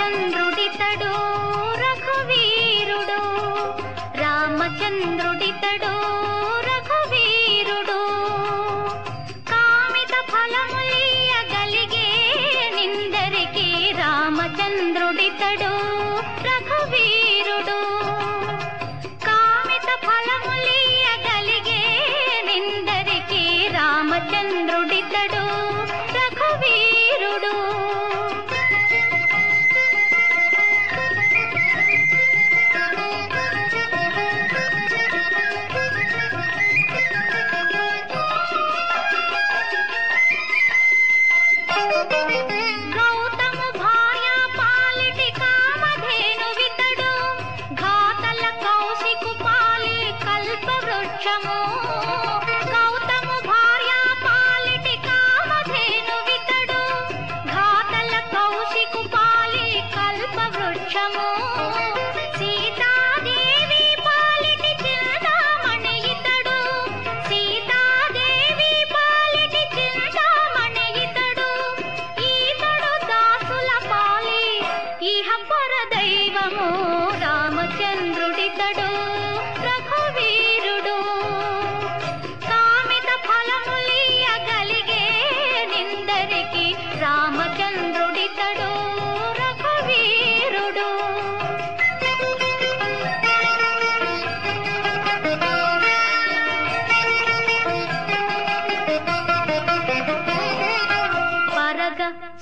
రామచంద్రుడితడు రఘువీరుడు రామచంద్రుడు వరము గౌతమ భార్య పాలిటి కామధేను వితడు. ఘాతల కౌశికు పాలి కల్ప వృక్షము ఇహ పరదై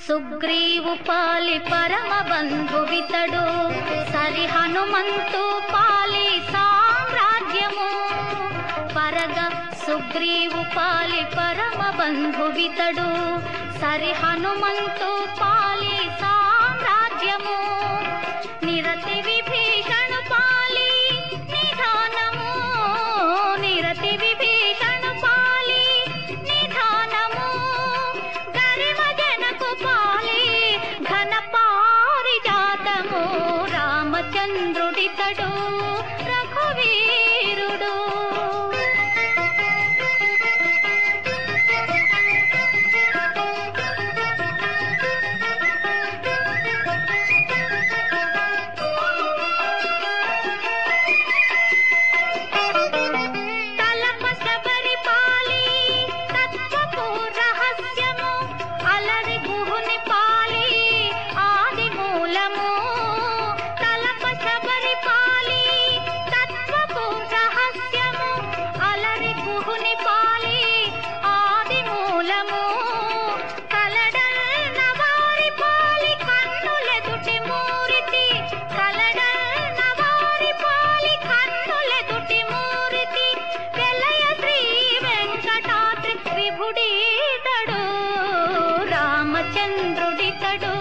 ಸುಗ್ರೀವು ಪಾಲಿ ಪರಮ ಬಂಧು ವಿತಡು ಸರಿ ಹನುಮಂತು ಪಾಲಿ ಸಾಮ್ರಾಜ್ಯಮು ಪರಗ ಸುಗ್ರೀವು ಪಾಲಿ ಪರಮ ಬಂಧು ವಿತಡು ಸರಿ ಹನುಮಂತು ಪಾಲಿ ಮನಪ చంద్రుడితడు